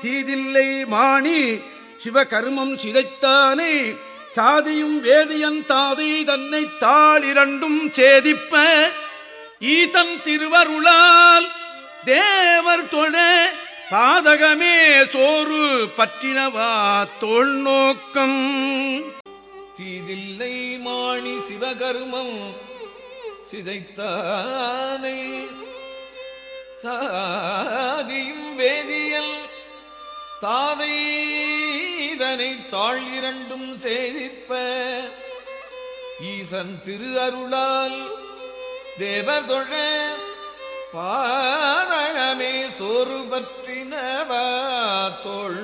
தீதில்லை மாணி சிவகர்மம் சிதைத்தானே? சாதியும் வேதியன் தாதை தன்னை தாளிரண்டும் சேதிப்ப. ஈதன் திருவருளால் தேவர் தொழ. பாதகமே சோறு பற்றினவா தோல் நோக்கம்? தீதில்லை மாணி சிவகர்மம் சிதைத்தானை? சா தாதை இதனை தாழ் இரண்டும் சேதிப்ப ஈசன் திரு அருளால் தேவதொழ பாரணமே சோறு பற்றினவா தோள்